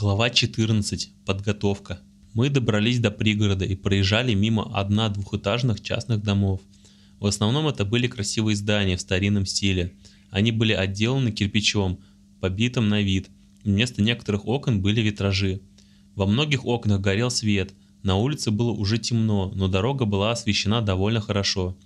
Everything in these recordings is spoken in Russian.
Глава 14. Подготовка. Мы добрались до пригорода и проезжали мимо одна-двухэтажных частных домов. В основном это были красивые здания в старинном стиле. Они были отделаны кирпичом, побитым на вид. Вместо некоторых окон были витражи. Во многих окнах горел свет. На улице было уже темно, но дорога была освещена довольно хорошо.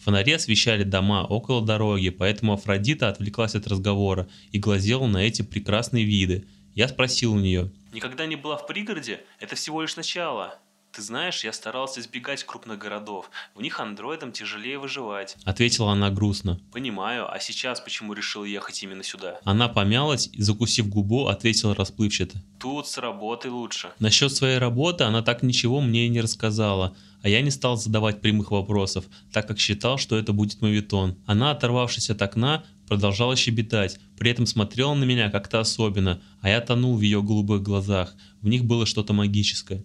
Фонари освещали дома около дороги, поэтому Афродита отвлеклась от разговора и глазела на эти прекрасные виды – я спросил у нее. Никогда не была в пригороде? Это всего лишь начало. Ты знаешь, я старался избегать крупных городов. В них андроидам тяжелее выживать. Ответила она грустно. Понимаю, а сейчас почему решил ехать именно сюда? Она помялась и, закусив губу, ответила расплывчато. Тут с работой лучше. Насчет своей работы она так ничего мне и не рассказала, а я не стал задавать прямых вопросов, так как считал, что это будет мовитон. Она, оторвавшись от окна, продолжала щебетать, при этом смотрела на меня как-то особенно, а я тонул в ее голубых глазах, в них было что-то магическое.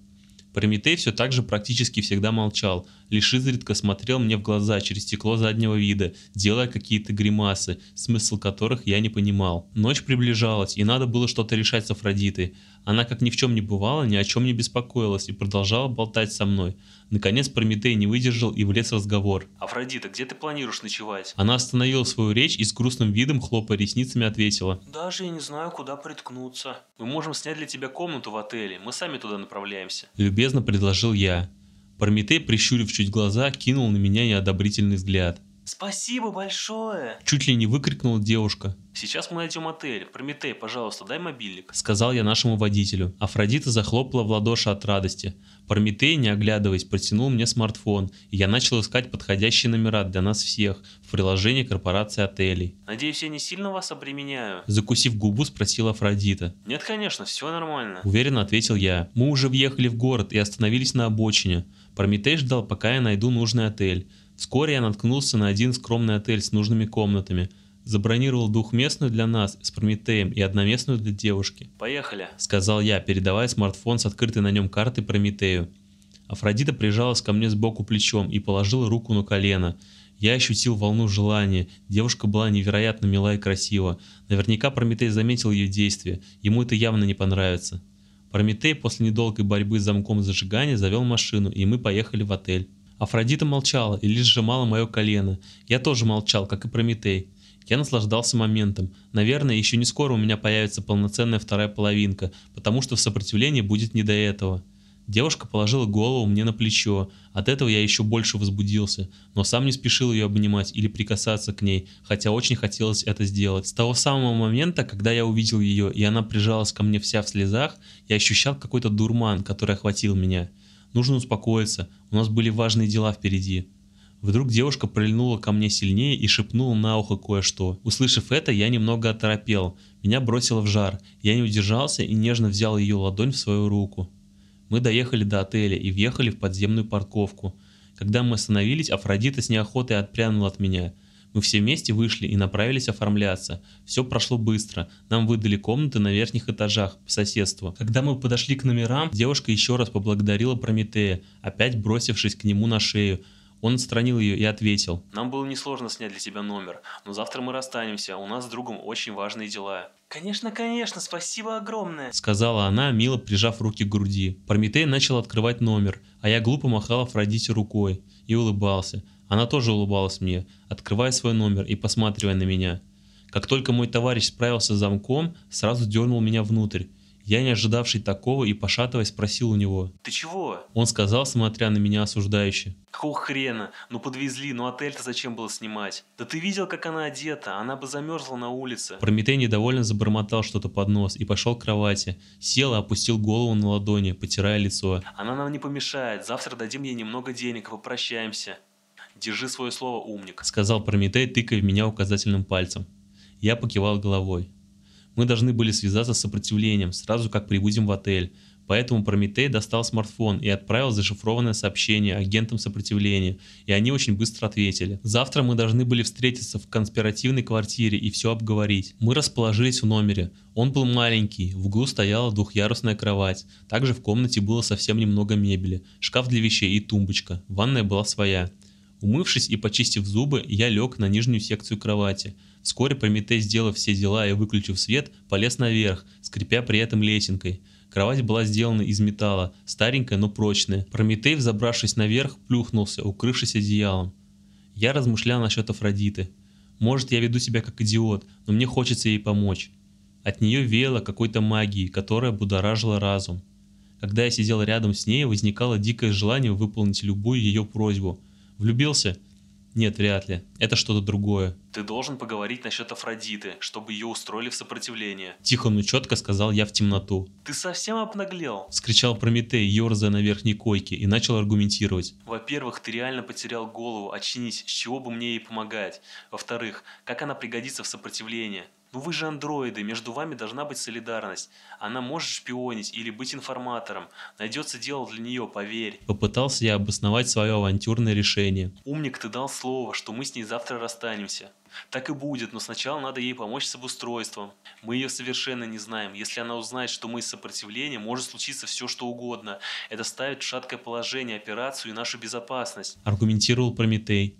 Прометей все так же практически всегда молчал, лишь изредка смотрел мне в глаза через стекло заднего вида, делая какие-то гримасы, смысл которых я не понимал. Ночь приближалась, и надо было что-то решать с Афродитой. Она как ни в чем не бывало, ни о чем не беспокоилась и продолжала болтать со мной. Наконец Прометей не выдержал и влез в разговор. «Афродита, где ты планируешь ночевать?» Она остановила свою речь и с грустным видом, хлопая ресницами, ответила. «Даже я не знаю, куда приткнуться. Мы можем снять для тебя комнату в отеле, мы сами туда направляемся». Любезно предложил я. Прометей, прищурив чуть глаза, кинул на меня неодобрительный взгляд. Спасибо большое! Чуть ли не выкрикнула девушка. Сейчас мы найдем отель. Прометей, пожалуйста, дай мобильник. Сказал я нашему водителю. Афродита захлопала в ладоши от радости. Прометей, не оглядываясь, протянул мне смартфон, и я начал искать подходящие номера для нас всех в приложении корпорации отелей. Надеюсь, я не сильно вас обременяю? Закусив губу, спросила Афродита. Нет, конечно, все нормально. Уверенно ответил я. Мы уже въехали в город и остановились на обочине. Прометей ждал, пока я найду нужный отель. Вскоре я наткнулся на один скромный отель с нужными комнатами. Забронировал двухместную для нас с Прометеем и одноместную для девушки. «Поехали», — сказал я, передавая смартфон с открытой на нем картой Прометею. Афродита прижалась ко мне сбоку плечом и положила руку на колено. Я ощутил волну желания. Девушка была невероятно мила и красива. Наверняка Прометей заметил ее действия. Ему это явно не понравится. Прометей после недолгой борьбы с замком зажигания завел машину, и мы поехали в отель. Афродита молчала и лишь сжимала мое колено. Я тоже молчал, как и Прометей. Я наслаждался моментом. Наверное, еще не скоро у меня появится полноценная вторая половинка, потому что в сопротивлении будет не до этого. Девушка положила голову мне на плечо. От этого я еще больше возбудился, но сам не спешил ее обнимать или прикасаться к ней, хотя очень хотелось это сделать. С того самого момента, когда я увидел ее, и она прижалась ко мне вся в слезах, я ощущал какой-то дурман, который охватил меня. Нужно успокоиться, у нас были важные дела впереди. Вдруг девушка прильнула ко мне сильнее и шепнула на ухо кое-что. Услышав это, я немного оторопел. Меня бросило в жар. Я не удержался и нежно взял ее ладонь в свою руку. Мы доехали до отеля и въехали в подземную парковку. Когда мы остановились, Афродита с неохотой отпрянула от меня – мы все вместе вышли и направились оформляться. Все прошло быстро. Нам выдали комнаты на верхних этажах по соседству. Когда мы подошли к номерам, девушка еще раз поблагодарила Прометея, опять бросившись к нему на шею. Он отстранил ее и ответил. «Нам было несложно снять для тебя номер, но завтра мы расстанемся, у нас с другом очень важные дела». «Конечно, конечно, спасибо огромное», — сказала она, мило прижав руки к груди. Прометей начал открывать номер, а я глупо махал Афродите рукой и улыбался. Она тоже улыбалась мне, открывая свой номер и посматривая на меня. Как только мой товарищ справился с замком, сразу дернул меня внутрь. Я, не ожидавший такого и пошатываясь, спросил у него. «Ты чего?» Он сказал, смотря на меня осуждающе. «Какого хрена? Ну подвезли, ну отель-то зачем было снимать? Да ты видел, как она одета? Она бы замерзла на улице». Прометей недовольно забормотал что-то под нос и пошел к кровати. Сел и опустил голову на ладони, потирая лицо. «Она нам не помешает. Завтра дадим ей немного денег и попрощаемся». Держи свое слово, умник, сказал Прометей, тыкая в меня указательным пальцем. Я покивал головой. Мы должны были связаться с сопротивлением, сразу как прибудем в отель. Поэтому Прометей достал смартфон и отправил зашифрованное сообщение агентам сопротивления, и они очень быстро ответили. Завтра мы должны были встретиться в конспиративной квартире и все обговорить. Мы расположились в номере. Он был маленький, в углу стояла двухъярусная кровать. Также в комнате было совсем немного мебели, шкаф для вещей и тумбочка. Ванная была своя. Умывшись и почистив зубы, я лег на нижнюю секцию кровати. Вскоре Прометей, сделав все дела и выключив свет, полез наверх, скрипя при этом лесенкой. Кровать была сделана из металла, старенькая, но прочная. Прометей, взобравшись наверх, плюхнулся, укрывшись одеялом. Я размышлял насчет Афродиты. Может, я веду себя как идиот, но мне хочется ей помочь. От нее веяло какой-то магией, которая будоражила разум. Когда я сидел рядом с ней, возникало дикое желание выполнить любую ее просьбу. Влюбился? Нет, вряд ли. Это что-то другое. Ты должен поговорить насчет Афродиты, чтобы ее устроили в сопротивление. Тихо, но четко сказал я в темноту. Ты совсем обнаглел? Скричал Прометей, ерзая на верхней койке, и начал аргументировать. Во-первых, ты реально потерял голову, очнись, с чего бы мне ей помогать. Во-вторых, как она пригодится в сопротивлении? Ну вы же андроиды, между вами должна быть солидарность. Она может шпионить или быть информатором. Найдется дело для нее, поверь. Попытался я обосновать свое авантюрное решение. Умник, ты дал слово, что мы с ней завтра расстанемся. Так и будет, но сначала надо ей помочь с обустройством. Мы ее совершенно не знаем. Если она узнает, что мы из сопротивления, может случиться все что угодно. Это ставит в шаткое положение операцию и нашу безопасность. Аргументировал Прометей.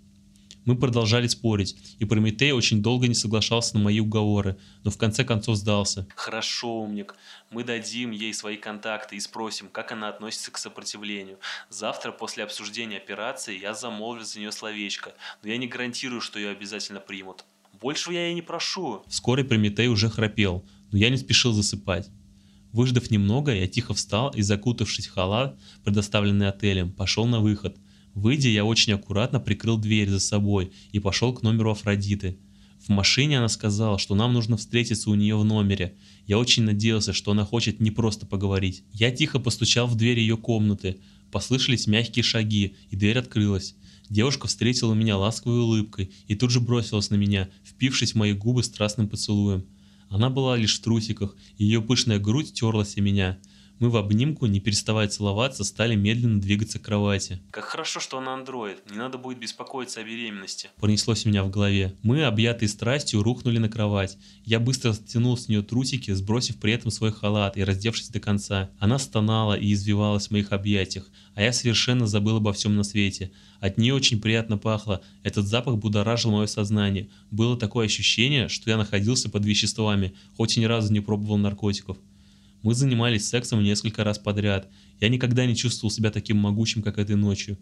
Мы продолжали спорить, и Прометей очень долго не соглашался на мои уговоры, но в конце концов сдался. Хорошо, умник. Мы дадим ей свои контакты и спросим, как она относится к сопротивлению. Завтра после обсуждения операции я замолвлю за нее словечко, но я не гарантирую, что ее обязательно примут. Большего я ей не прошу. Вскоре Прометей уже храпел, но я не спешил засыпать. Выждав немного, я тихо встал и, закутавшись в халат, предоставленный отелем, пошел на выход – Выйдя, я очень аккуратно прикрыл дверь за собой и пошел к номеру Афродиты. В машине она сказала, что нам нужно встретиться у нее в номере. Я очень надеялся, что она хочет не просто поговорить. Я тихо постучал в дверь ее комнаты. Послышались мягкие шаги, и дверь открылась. Девушка встретила меня ласковой улыбкой и тут же бросилась на меня, впившись в мои губы страстным поцелуем. Она была лишь в трусиках, ее пышная грудь терлась о меня. Мы в обнимку, не переставая целоваться, стали медленно двигаться к кровати. Как хорошо, что она андроид. Не надо будет беспокоиться о беременности. Пронеслось у меня в голове. Мы, объятые страстью, рухнули на кровать. Я быстро стянул с нее трусики, сбросив при этом свой халат и раздевшись до конца. Она стонала и извивалась в моих объятиях, а я совершенно забыл обо всем на свете. От нее очень приятно пахло. Этот запах будоражил мое сознание. Было такое ощущение, что я находился под веществами, хоть и ни разу не пробовал наркотиков. Мы занимались сексом несколько раз подряд. Я никогда не чувствовал себя таким могучим, как этой ночью.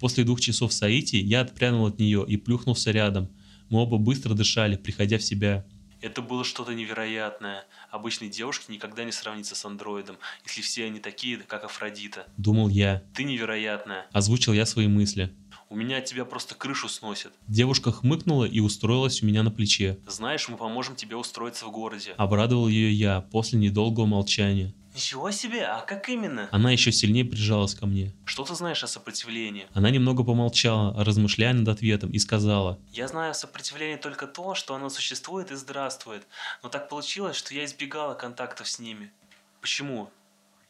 После двух часов Саити я отпрянул от нее и плюхнулся рядом. Мы оба быстро дышали, приходя в себя. Это было что-то невероятное. Обычной девушке никогда не сравнится с андроидом, если все они такие, как Афродита. Думал я. Ты невероятная. Озвучил я свои мысли. У меня от тебя просто крышу сносит. Девушка хмыкнула и устроилась у меня на плече. Знаешь, мы поможем тебе устроиться в городе. Обрадовал ее я после недолгого молчания. Ничего себе, а как именно? Она еще сильнее прижалась ко мне. Что ты знаешь о сопротивлении? Она немного помолчала, размышляя над ответом, и сказала. Я знаю о сопротивлении только то, что оно существует и здравствует. Но так получилось, что я избегала контактов с ними. Почему?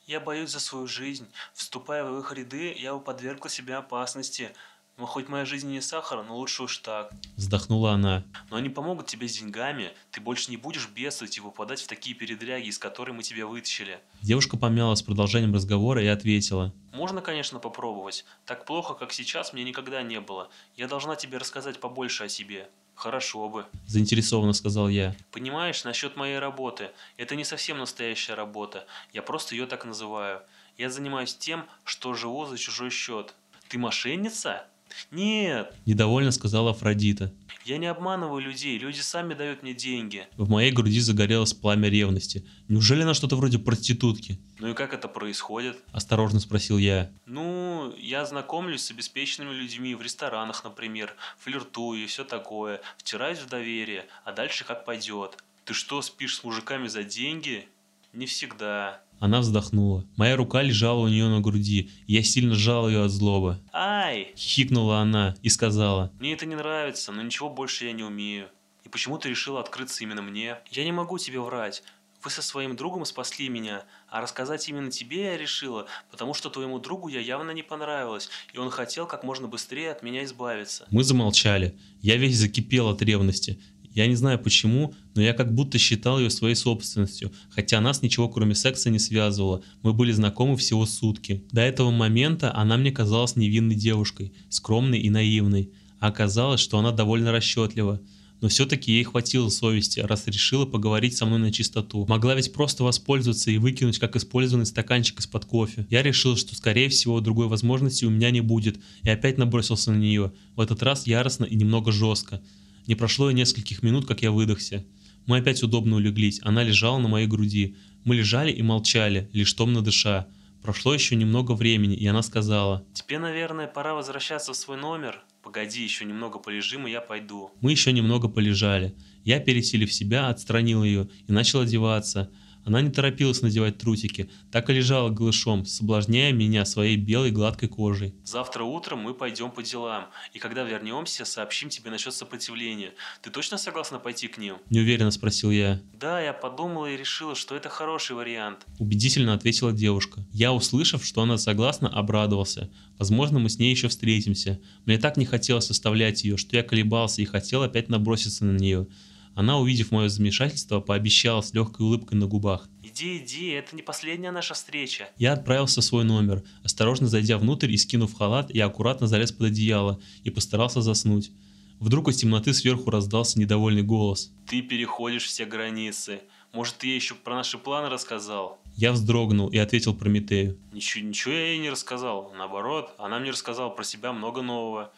Я боюсь за свою жизнь. Вступая в их ряды, я бы подвергла себя опасности. Ну, хоть моя жизнь не сахар, но лучше уж так. Вздохнула она. Но они помогут тебе с деньгами. Ты больше не будешь бедствовать и выпадать в такие передряги, из которых мы тебя вытащили. Девушка помялась с продолжением разговора и ответила. Можно, конечно, попробовать. Так плохо, как сейчас, мне никогда не было. Я должна тебе рассказать побольше о себе. Хорошо бы. Заинтересованно сказал я. Понимаешь, насчет моей работы. Это не совсем настоящая работа. Я просто ее так называю. Я занимаюсь тем, что живу за чужой счет. Ты мошенница? Нет. Недовольно сказала Афродита. Я не обманываю людей, люди сами дают мне деньги. В моей груди загорелось пламя ревности. Неужели она что-то вроде проститутки? Ну и как это происходит? Осторожно спросил я. Ну, я знакомлюсь с обеспеченными людьми в ресторанах, например, флиртую и все такое, втираюсь в доверие, а дальше как пойдет. Ты что, спишь с мужиками за деньги? Не всегда. Она вздохнула. Моя рука лежала у нее на груди, я сильно сжал ее от злобы. «Ай!» — хихикнула она и сказала. «Мне это не нравится, но ничего больше я не умею. И почему ты решила открыться именно мне? Я не могу тебе врать. Вы со своим другом спасли меня, а рассказать именно тебе я решила, потому что твоему другу я явно не понравилась, и он хотел как можно быстрее от меня избавиться». Мы замолчали. Я весь закипел от ревности. Я не знаю почему, но я как будто считал ее своей собственностью, хотя нас ничего кроме секса не связывало, мы были знакомы всего сутки. До этого момента она мне казалась невинной девушкой, скромной и наивной, а оказалось, что она довольно расчетлива. Но все-таки ей хватило совести, раз решила поговорить со мной на чистоту. Могла ведь просто воспользоваться и выкинуть как использованный стаканчик из-под кофе. Я решил, что скорее всего другой возможности у меня не будет, и опять набросился на нее, в этот раз яростно и немного жестко. Не прошло и нескольких минут, как я выдохся. Мы опять удобно улеглись, она лежала на моей груди. Мы лежали и молчали, лишь томно дыша. Прошло еще немного времени, и она сказала. Тебе, наверное, пора возвращаться в свой номер. Погоди, еще немного полежим, и я пойду. Мы еще немного полежали. Я, пересилив себя, отстранил ее и начал одеваться. Она не торопилась надевать трусики, так и лежала голышом, соблазняя меня своей белой гладкой кожей. Завтра утром мы пойдем по делам, и когда вернемся, сообщим тебе насчет сопротивления. Ты точно согласна пойти к ним? Неуверенно спросил я. Да, я подумала и решила, что это хороший вариант. Убедительно ответила девушка. Я, услышав, что она согласна, обрадовался. Возможно, мы с ней еще встретимся. Мне так не хотелось оставлять ее, что я колебался и хотел опять наброситься на нее. Она, увидев мое замешательство, пообещала с легкой улыбкой на губах. Иди, иди, это не последняя наша встреча. Я отправился в свой номер, осторожно зайдя внутрь и скинув халат, я аккуратно залез под одеяло и постарался заснуть. Вдруг из темноты сверху раздался недовольный голос. Ты переходишь все границы. Может, ты ей еще про наши планы рассказал? Я вздрогнул и ответил Прометею. Ничего, ничего я ей не рассказал. Наоборот, она мне рассказала про себя много нового.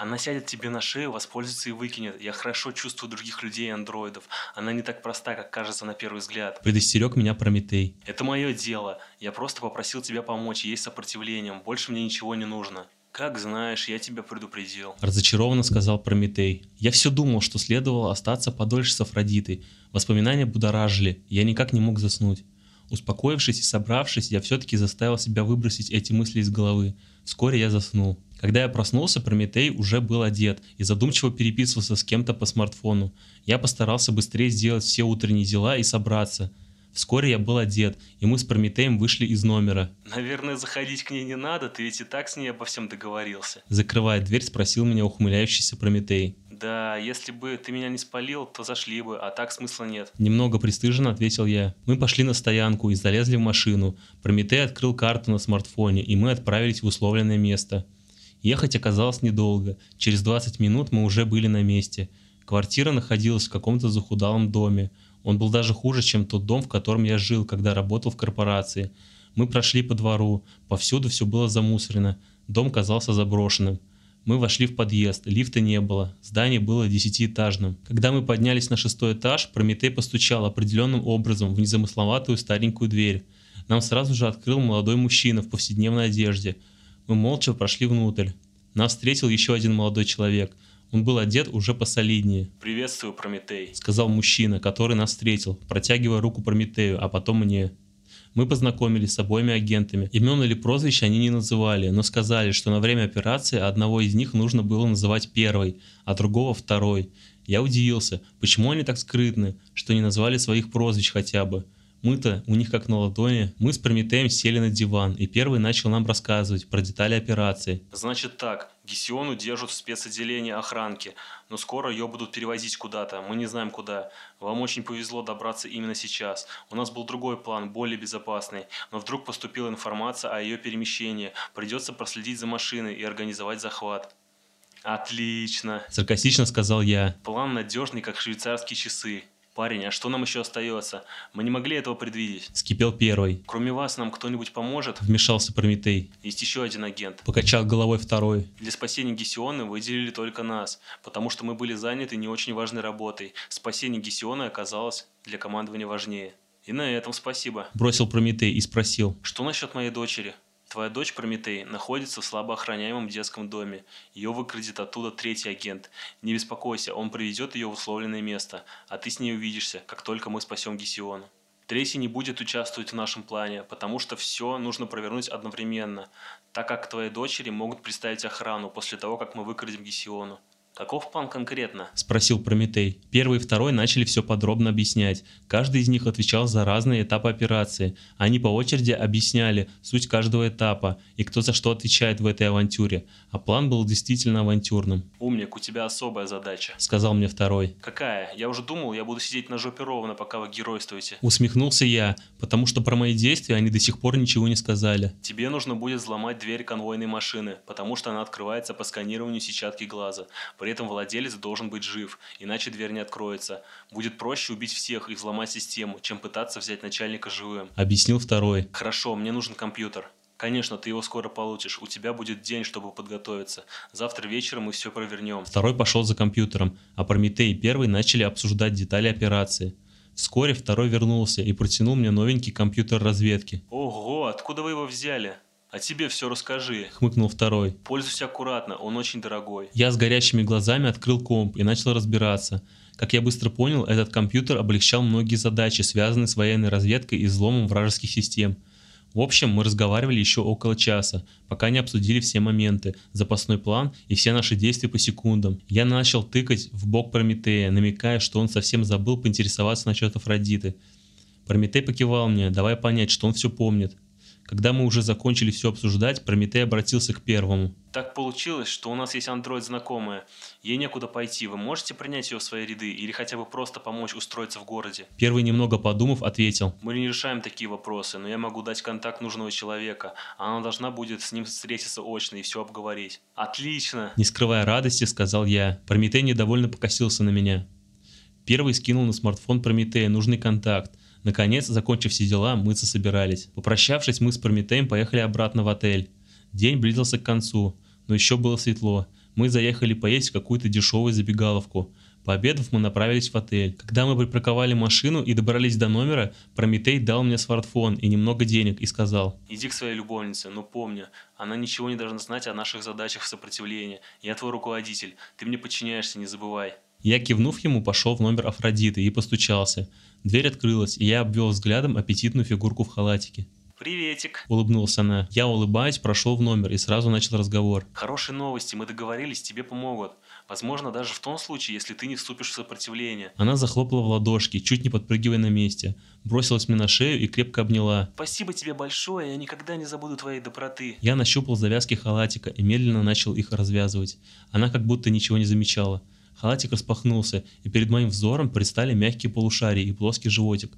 Она сядет тебе на шею, воспользуется и выкинет. Я хорошо чувствую других людей андроидов. Она не так проста, как кажется на первый взгляд. Предостерег меня Прометей. Это мое дело. Я просто попросил тебя помочь, есть сопротивлением. Больше мне ничего не нужно. Как знаешь, я тебя предупредил. Разочарованно сказал Прометей. Я все думал, что следовало остаться подольше с Афродитой. Воспоминания будоражили, я никак не мог заснуть. Успокоившись и собравшись, я все-таки заставил себя выбросить эти мысли из головы. Вскоре я заснул. Когда я проснулся, Прометей уже был одет и задумчиво переписывался с кем-то по смартфону. Я постарался быстрее сделать все утренние дела и собраться. Вскоре я был одет, и мы с Прометеем вышли из номера. Наверное, заходить к ней не надо, ты ведь и так с ней обо всем договорился. Закрывая дверь, спросил меня ухмыляющийся Прометей. Да, если бы ты меня не спалил, то зашли бы, а так смысла нет. Немного пристыженно ответил я. Мы пошли на стоянку и залезли в машину. Прометей открыл карту на смартфоне, и мы отправились в условленное место. Ехать оказалось недолго. Через 20 минут мы уже были на месте. Квартира находилась в каком-то захудалом доме. Он был даже хуже, чем тот дом, в котором я жил, когда работал в корпорации. Мы прошли по двору. Повсюду все было замусорено. Дом казался заброшенным. Мы вошли в подъезд, лифта не было, здание было десятиэтажным. Когда мы поднялись на шестой этаж, Прометей постучал определенным образом в незамысловатую старенькую дверь. Нам сразу же открыл молодой мужчина в повседневной одежде. Мы молча прошли внутрь. Нас встретил еще один молодой человек. Он был одет уже посолиднее. «Приветствую, Прометей», — сказал мужчина, который нас встретил, протягивая руку Прометею, а потом мне. Мы познакомились с обоими агентами. Имен или прозвища они не называли, но сказали, что на время операции одного из них нужно было называть первой, а другого второй. Я удивился, почему они так скрытны, что не назвали своих прозвищ хотя бы. Мы-то у них как на ладони. Мы с Прометеем сели на диван, и первый начал нам рассказывать про детали операции. Значит так, Гесиону держат в спецотделении охранки, но скоро ее будут перевозить куда-то, мы не знаем куда. Вам очень повезло добраться именно сейчас. У нас был другой план, более безопасный, но вдруг поступила информация о ее перемещении. Придется проследить за машиной и организовать захват. Отлично. Саркастично сказал я. План надежный, как швейцарские часы. Парень, а что нам еще остается? Мы не могли этого предвидеть. Скипел первый. Кроме вас нам кто-нибудь поможет? Вмешался Прометей. Есть еще один агент. Покачал головой второй. Для спасения Гесионы выделили только нас, потому что мы были заняты не очень важной работой. Спасение Гесионы оказалось для командования важнее. И на этом спасибо. Бросил Прометей и спросил. Что насчет моей дочери? Твоя дочь Прометей находится в слабо охраняемом детском доме. Ее выкрадет оттуда третий агент. Не беспокойся, он приведет ее в условленное место, а ты с ней увидишься, как только мы спасем Гесиону. Третий не будет участвовать в нашем плане, потому что все нужно провернуть одновременно, так как твоей дочери могут представить охрану после того, как мы выкрадем Гесиону. Каков план конкретно? Спросил Прометей. Первый и второй начали все подробно объяснять. Каждый из них отвечал за разные этапы операции. Они по очереди объясняли суть каждого этапа и кто за что отвечает в этой авантюре. А план был действительно авантюрным. Умник, у тебя особая задача. Сказал мне второй. Какая? Я уже думал, я буду сидеть на жопе ровно, пока вы геройствуете. Усмехнулся я, потому что про мои действия они до сих пор ничего не сказали. Тебе нужно будет взломать дверь конвойной машины, потому что она открывается по сканированию сетчатки глаза. При этом владелец должен быть жив, иначе дверь не откроется. Будет проще убить всех и взломать систему, чем пытаться взять начальника живым. Объяснил второй. Хорошо, мне нужен компьютер. Конечно, ты его скоро получишь. У тебя будет день, чтобы подготовиться. Завтра вечером мы все провернем. Второй пошел за компьютером, а Прометей и первый начали обсуждать детали операции. Вскоре второй вернулся и протянул мне новенький компьютер разведки. Ого, откуда вы его взяли? А тебе все расскажи. Хмыкнул второй. Пользуйся аккуратно, он очень дорогой. Я с горящими глазами открыл комп и начал разбираться. Как я быстро понял, этот компьютер облегчал многие задачи, связанные с военной разведкой и взломом вражеских систем. В общем, мы разговаривали еще около часа, пока не обсудили все моменты, запасной план и все наши действия по секундам. Я начал тыкать в бок Прометея, намекая, что он совсем забыл поинтересоваться насчет Афродиты. Прометей покивал мне, давая понять, что он все помнит. Когда мы уже закончили все обсуждать, Прометей обратился к первому. Так получилось, что у нас есть андроид знакомая. Ей некуда пойти. Вы можете принять ее в свои ряды или хотя бы просто помочь устроиться в городе? Первый, немного подумав, ответил. Мы не решаем такие вопросы, но я могу дать контакт нужного человека. Она должна будет с ним встретиться очно и все обговорить. Отлично! Не скрывая радости, сказал я. Прометей недовольно покосился на меня. Первый скинул на смартфон Прометея нужный контакт. Наконец, закончив все дела, мы засобирались. Попрощавшись, мы с Прометеем поехали обратно в отель. День близился к концу, но еще было светло. Мы заехали поесть в какую-то дешевую забегаловку. Пообедав, мы направились в отель. Когда мы припарковали машину и добрались до номера, Прометей дал мне смартфон и немного денег и сказал. Иди к своей любовнице, но помни, она ничего не должна знать о наших задачах сопротивления. Я твой руководитель, ты мне подчиняешься, не забывай. Я, кивнув ему, пошел в номер Афродиты и постучался. Дверь открылась, и я обвел взглядом аппетитную фигурку в халатике. «Приветик!» – улыбнулась она. Я, улыбаясь, прошел в номер и сразу начал разговор. «Хорошие новости, мы договорились, тебе помогут. Возможно, даже в том случае, если ты не вступишь в сопротивление». Она захлопала в ладошки, чуть не подпрыгивая на месте. Бросилась мне на шею и крепко обняла. «Спасибо тебе большое, я никогда не забуду твоей доброты». Я нащупал завязки халатика и медленно начал их развязывать. Она как будто ничего не замечала. Халатик распахнулся, и перед моим взором предстали мягкие полушария и плоский животик.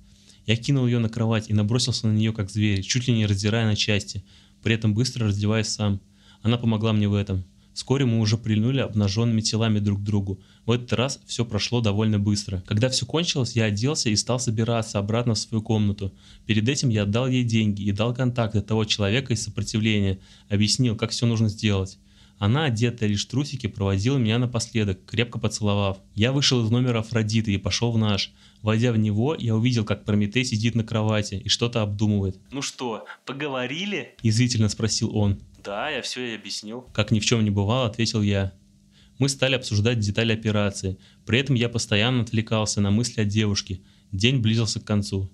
Я кинул ее на кровать и набросился на нее как зверь, чуть ли не раздирая на части, при этом быстро раздеваясь сам. Она помогла мне в этом. Вскоре мы уже прильнули обнаженными телами друг к другу. В этот раз все прошло довольно быстро. Когда все кончилось, я оделся и стал собираться обратно в свою комнату. Перед этим я отдал ей деньги и дал контакты того человека из сопротивления, объяснил, как все нужно сделать. Она, одетая лишь трусики, проводила меня напоследок, крепко поцеловав. Я вышел из номера Афродиты и пошел в наш. Войдя в него, я увидел, как Прометей сидит на кровати и что-то обдумывает. «Ну что, поговорили?» – язвительно спросил он. «Да, я все и объяснил». Как ни в чем не бывало, ответил я. Мы стали обсуждать детали операции. При этом я постоянно отвлекался на мысли о девушке. День близился к концу.